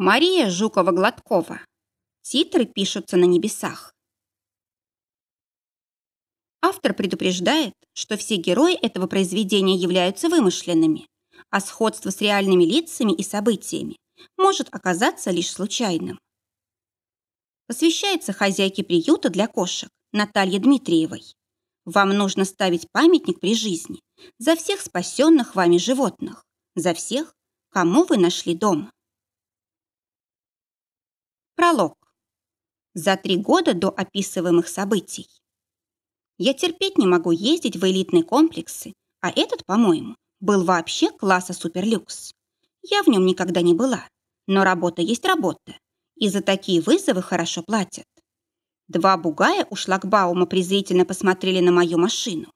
Мария Жукова-Гладкова. Титры пишутся на небесах. Автор предупреждает, что все герои этого произведения являются вымышленными, а сходство с реальными лицами и событиями может оказаться лишь случайным. Посвящается хозяйке приюта для кошек Наталье Дмитриевой. Вам нужно ставить памятник при жизни за всех спасенных вами животных, за всех, кому вы нашли дом. Пролог. За три года до описываемых событий. Я терпеть не могу ездить в элитные комплексы, а этот, по-моему, был вообще класса суперлюкс. Я в нем никогда не была, но работа есть работа, и за такие вызовы хорошо платят. Два бугая у шлагбаума презрительно посмотрели на мою машину.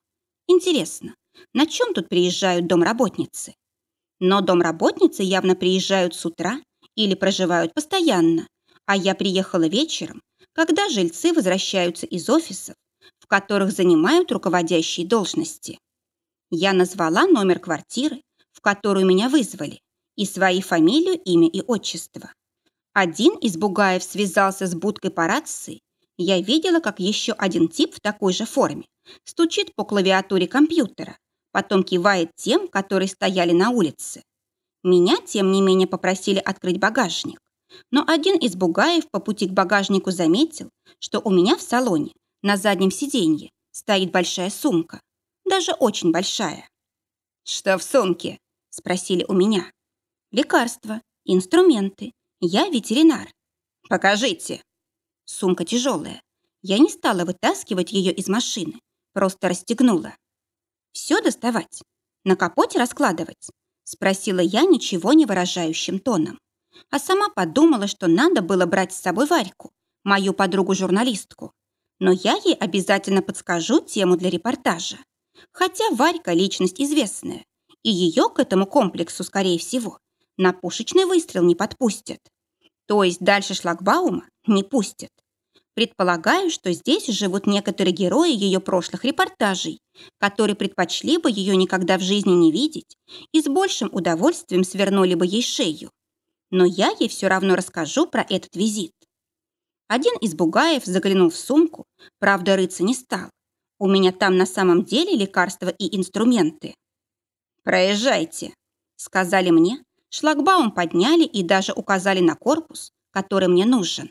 Интересно, на чем тут приезжают домработницы? Но домработницы явно приезжают с утра или проживают постоянно, а я приехала вечером, когда жильцы возвращаются из офисов, в которых занимают руководящие должности. Я назвала номер квартиры, в которую меня вызвали, и свои фамилию, имя и отчество. Один из бугаев связался с будкой по рации. Я видела, как еще один тип в такой же форме стучит по клавиатуре компьютера, потом кивает тем, которые стояли на улице. Меня, тем не менее, попросили открыть багажник. Но один из бугаев по пути к багажнику заметил, что у меня в салоне на заднем сиденье стоит большая сумка, даже очень большая. «Что в сумке?» – спросили у меня. «Лекарства, инструменты. Я ветеринар». «Покажите». Сумка тяжелая. Я не стала вытаскивать ее из машины, просто расстегнула. «Все доставать? На капоте раскладывать?» – спросила я ничего не выражающим тоном а сама подумала, что надо было брать с собой Варьку, мою подругу-журналистку. Но я ей обязательно подскажу тему для репортажа. Хотя Варька – личность известная, и ее к этому комплексу, скорее всего, на пушечный выстрел не подпустят. То есть дальше шлагбаума не пустят. Предполагаю, что здесь живут некоторые герои ее прошлых репортажей, которые предпочли бы ее никогда в жизни не видеть и с большим удовольствием свернули бы ей шею но я ей все равно расскажу про этот визит. Один из бугаев заглянул в сумку, правда, рыться не стал. У меня там на самом деле лекарства и инструменты. «Проезжайте», — сказали мне. Шлагбаум подняли и даже указали на корпус, который мне нужен.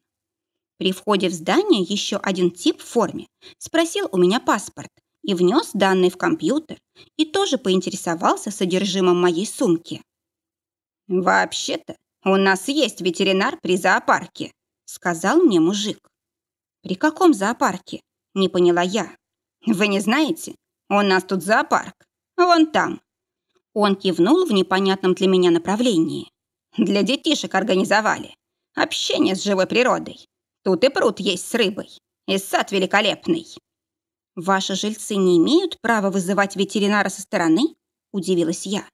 При входе в здание еще один тип в форме спросил у меня паспорт и внес данные в компьютер и тоже поинтересовался содержимым моей сумки. «Вообще-то «У нас есть ветеринар при зоопарке», — сказал мне мужик. «При каком зоопарке?» — не поняла я. «Вы не знаете? У нас тут зоопарк. Вон там». Он кивнул в непонятном для меня направлении. «Для детишек организовали. Общение с живой природой. Тут и пруд есть с рыбой. И сад великолепный». «Ваши жильцы не имеют права вызывать ветеринара со стороны?» – удивилась я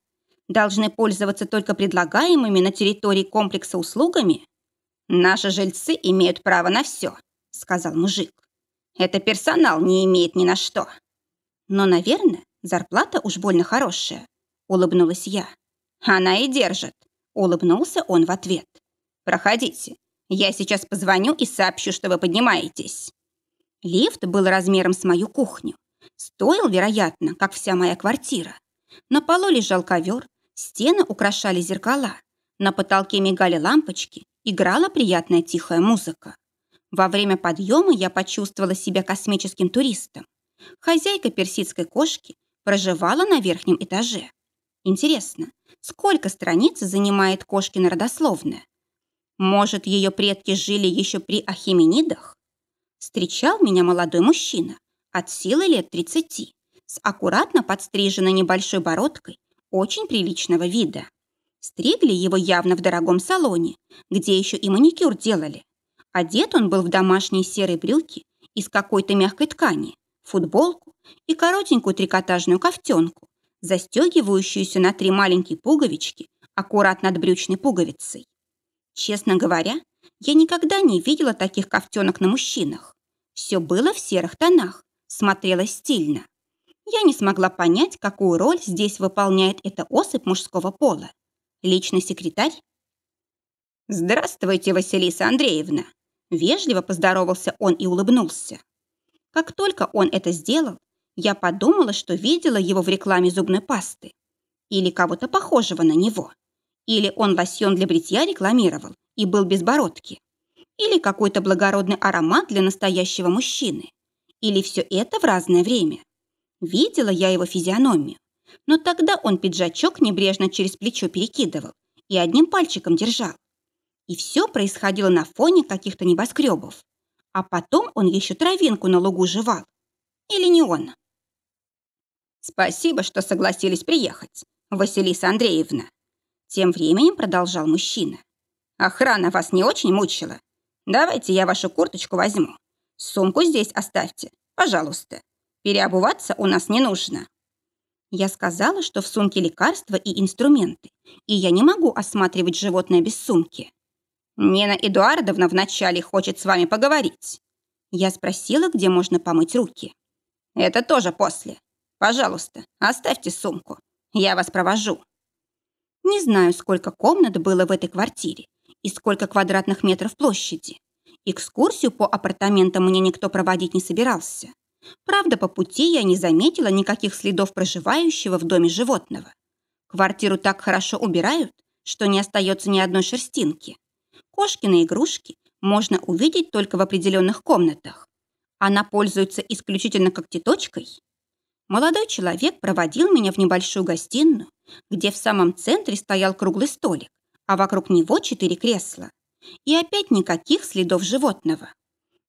должны пользоваться только предлагаемыми на территории комплекса услугами? Наши жильцы имеют право на все, сказал мужик. Это персонал не имеет ни на что. Но, наверное, зарплата уж больно хорошая, улыбнулась я. Она и держит, улыбнулся он в ответ. Проходите, я сейчас позвоню и сообщу, что вы поднимаетесь. Лифт был размером с мою кухню. Стоил, вероятно, как вся моя квартира. На полу лежал ковер, Стены украшали зеркала. На потолке мигали лампочки, играла приятная тихая музыка. Во время подъема я почувствовала себя космическим туристом. Хозяйка персидской кошки проживала на верхнем этаже. Интересно, сколько страниц занимает кошкина родословная? Может, ее предки жили еще при Ахименидах? Встречал меня молодой мужчина, от силы лет 30, с аккуратно подстриженной небольшой бородкой очень приличного вида. Стригли его явно в дорогом салоне, где еще и маникюр делали. Одет он был в домашние серые брюки из какой-то мягкой ткани, футболку и коротенькую трикотажную кофтенку, застегивающуюся на три маленькие пуговички аккуратно над брючной пуговицей. Честно говоря, я никогда не видела таких кофтенок на мужчинах. Все было в серых тонах, смотрелось стильно. Я не смогла понять, какую роль здесь выполняет эта особь мужского пола. Личный секретарь? «Здравствуйте, Василиса Андреевна!» Вежливо поздоровался он и улыбнулся. Как только он это сделал, я подумала, что видела его в рекламе зубной пасты. Или кого-то похожего на него. Или он лосьон для бритья рекламировал и был без бородки. Или какой-то благородный аромат для настоящего мужчины. Или все это в разное время. Видела я его физиономию. Но тогда он пиджачок небрежно через плечо перекидывал и одним пальчиком держал. И все происходило на фоне каких-то небоскребов. А потом он еще травинку на лугу жевал. Или не он? Спасибо, что согласились приехать, Василиса Андреевна. Тем временем продолжал мужчина. Охрана вас не очень мучила. Давайте я вашу курточку возьму. Сумку здесь оставьте, пожалуйста. Переобуваться у нас не нужно. Я сказала, что в сумке лекарства и инструменты, и я не могу осматривать животное без сумки. «Нина Эдуардовна вначале хочет с вами поговорить». Я спросила, где можно помыть руки. «Это тоже после. Пожалуйста, оставьте сумку. Я вас провожу». Не знаю, сколько комнат было в этой квартире и сколько квадратных метров площади. Экскурсию по апартаментам мне никто проводить не собирался. Правда, по пути я не заметила никаких следов проживающего в доме животного. Квартиру так хорошо убирают, что не остается ни одной шерстинки. Кошкины игрушки можно увидеть только в определенных комнатах. Она пользуется исключительно когтеточкой. Молодой человек проводил меня в небольшую гостиную, где в самом центре стоял круглый столик, а вокруг него четыре кресла. И опять никаких следов животного.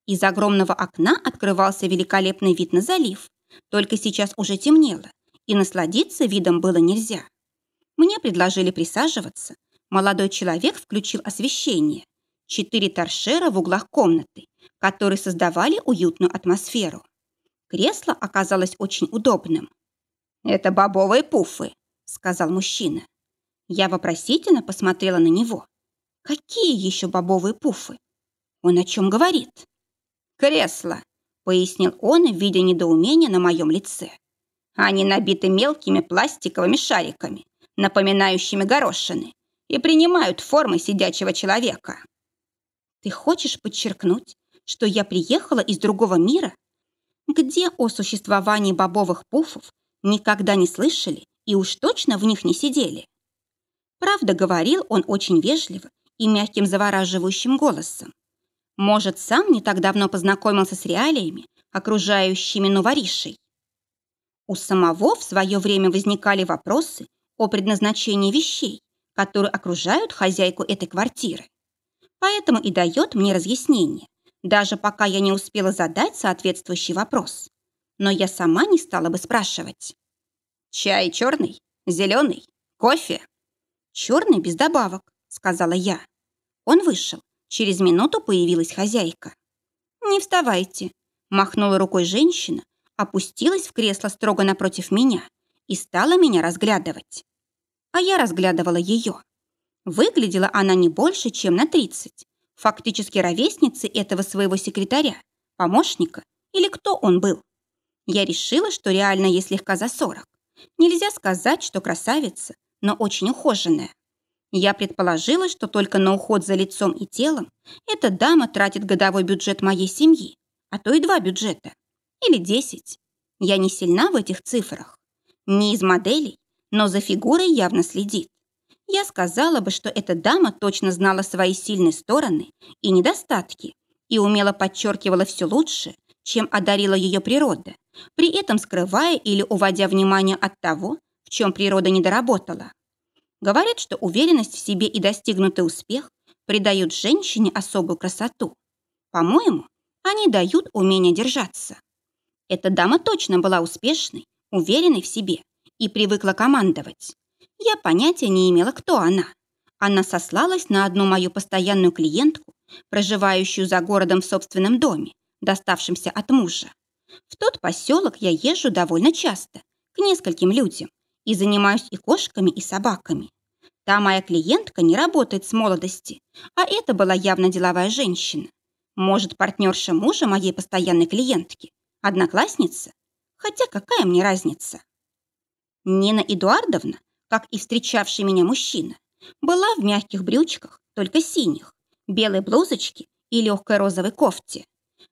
Из огромного окна открывался великолепный вид на залив, только сейчас уже темнело, и насладиться видом было нельзя. Мне предложили присаживаться, Молодой человек включил освещение. Четыре торшера в углах комнаты, которые создавали уютную атмосферу. Кресло оказалось очень удобным. «Это бобовые пуфы», — сказал мужчина. Я вопросительно посмотрела на него. «Какие еще бобовые пуфы? Он о чем говорит?» «Кресло», — пояснил он, видя недоумение на моем лице. «Они набиты мелкими пластиковыми шариками, напоминающими горошины, и принимают формы сидячего человека. Ты хочешь подчеркнуть, что я приехала из другого мира, где о существовании бобовых пуфов никогда не слышали и уж точно в них не сидели? Правда, говорил он очень вежливо и мягким завораживающим голосом. Может, сам не так давно познакомился с реалиями, окружающими Новоришей. У самого в свое время возникали вопросы о предназначении вещей, которые окружают хозяйку этой квартиры. Поэтому и дает мне разъяснение, даже пока я не успела задать соответствующий вопрос. Но я сама не стала бы спрашивать. «Чай черный? Зеленый? Кофе?» «Черный без добавок», — сказала я. Он вышел. Через минуту появилась хозяйка. «Не вставайте», — махнула рукой женщина, опустилась в кресло строго напротив меня и стала меня разглядывать а я разглядывала ее. Выглядела она не больше, чем на 30, фактически ровесницей этого своего секретаря, помощника или кто он был. Я решила, что реально ей слегка за 40. Нельзя сказать, что красавица, но очень ухоженная. Я предположила, что только на уход за лицом и телом эта дама тратит годовой бюджет моей семьи, а то и два бюджета. Или десять. Я не сильна в этих цифрах. Не из моделей, но за фигурой явно следит. Я сказала бы, что эта дама точно знала свои сильные стороны и недостатки и умело подчеркивала все лучше, чем одарила ее природа, при этом скрывая или уводя внимание от того, в чем природа недоработала. Говорят, что уверенность в себе и достигнутый успех придают женщине особую красоту. По-моему, они дают умение держаться. Эта дама точно была успешной, уверенной в себе и привыкла командовать. Я понятия не имела, кто она. Она сослалась на одну мою постоянную клиентку, проживающую за городом в собственном доме, доставшемся от мужа. В тот поселок я езжу довольно часто, к нескольким людям, и занимаюсь и кошками, и собаками. Та моя клиентка не работает с молодости, а это была явно деловая женщина. Может, партнерша мужа моей постоянной клиентки? Одноклассница? Хотя какая мне разница? Нина Эдуардовна, как и встречавший меня мужчина, была в мягких брючках, только синих, белой блузочке и легкой розовой кофте.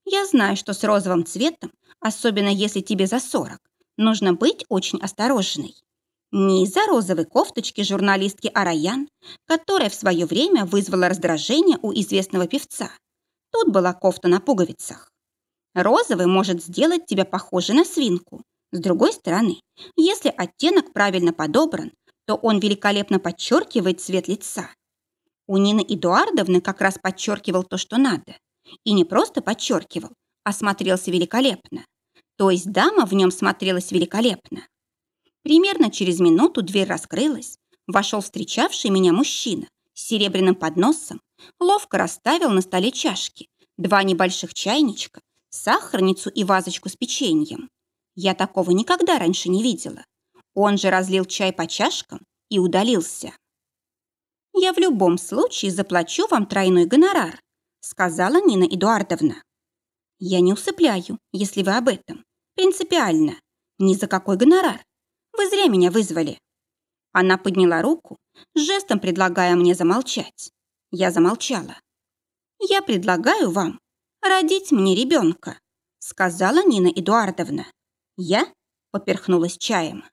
Я знаю, что с розовым цветом, особенно если тебе за 40, нужно быть очень осторожной. Не из-за розовой кофточки журналистки Араян, которая в свое время вызвала раздражение у известного певца. Тут была кофта на пуговицах. Розовый может сделать тебя похожей на свинку. С другой стороны, если оттенок правильно подобран, то он великолепно подчеркивает цвет лица. У Нины Эдуардовны как раз подчеркивал то, что надо. И не просто подчеркивал, а смотрелся великолепно. То есть дама в нем смотрелась великолепно. Примерно через минуту дверь раскрылась. Вошел встречавший меня мужчина с серебряным подносом, ловко расставил на столе чашки, два небольших чайничка, сахарницу и вазочку с печеньем. Я такого никогда раньше не видела. Он же разлил чай по чашкам и удалился. «Я в любом случае заплачу вам тройной гонорар», сказала Нина Эдуардовна. «Я не усыпляю, если вы об этом. Принципиально. Ни за какой гонорар. Вы зря меня вызвали». Она подняла руку, жестом предлагая мне замолчать. Я замолчала. «Я предлагаю вам родить мне ребенка», сказала Нина Эдуардовна. Я поперхнулась чаем.